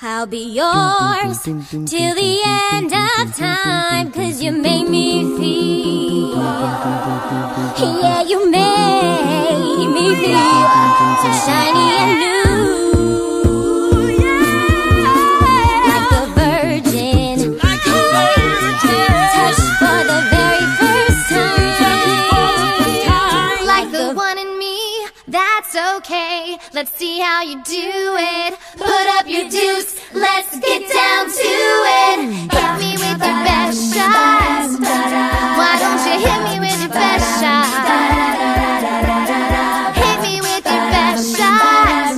I'll be yours till the end of time. Cause you made me feel. Yeah, you made Let's see how you do it. Put up your deuce, let's get down to it. Hit me with your best shot. Why don't you hit me with your best shot? Hit me with your best shot.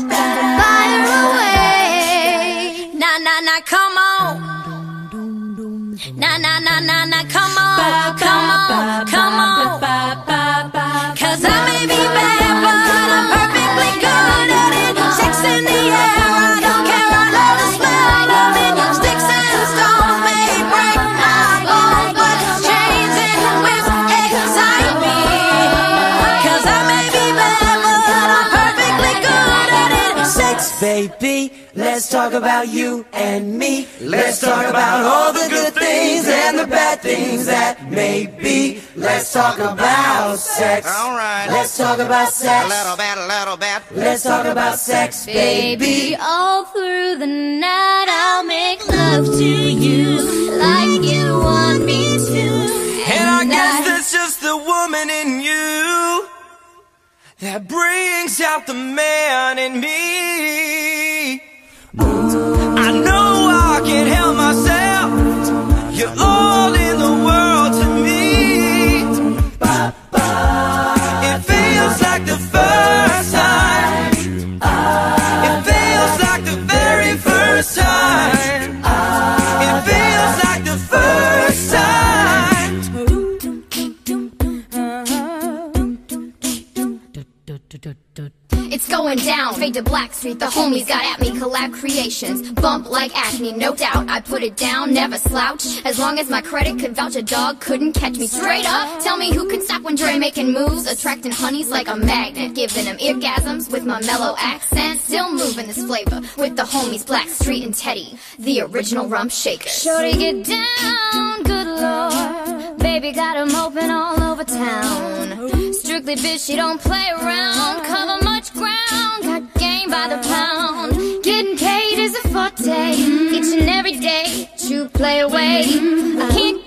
Fire away. Nah, nah, nah, come on. Nah, nah, nah, nah, nah, come on, come on, come on. Cause I may be bad, but baby. Let's talk about you and me. Let's talk about all the good things and the bad things that may be. Let's talk about sex. All right. Let's talk about sex. A sex. little bit, a little bit. Let's talk about sex, Baby, baby. all through the night I'll make that brings out the man in me. I It's going down, fade to Blackstreet. The homies got at me, collab creations. Bump like acne, no doubt. I put it down, never slouch. As long as my credit could vouch, a dog couldn't catch me straight up. Tell me who can stop when Dre making moves, attracting honeys like a magnet, giving them orgasms with my mellow accent. Still moving this flavor with the homies Blackstreet and Teddy, the original rump shakers. Shorty get down, Bitch, she don't play around. Cover much ground, got game by the pound. Getting paid is a forte, each and every day. True play away. I can't